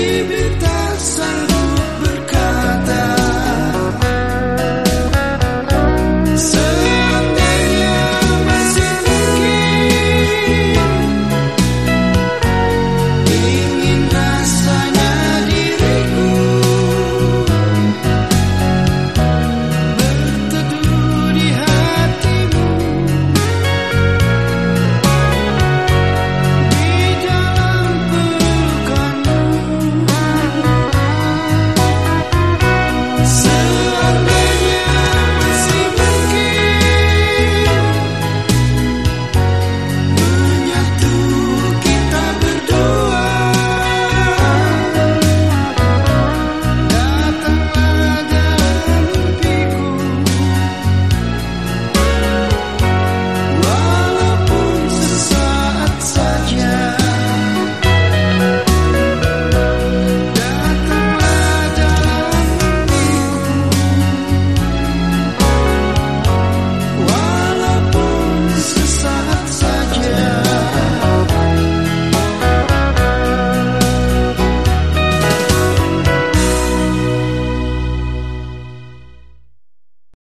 you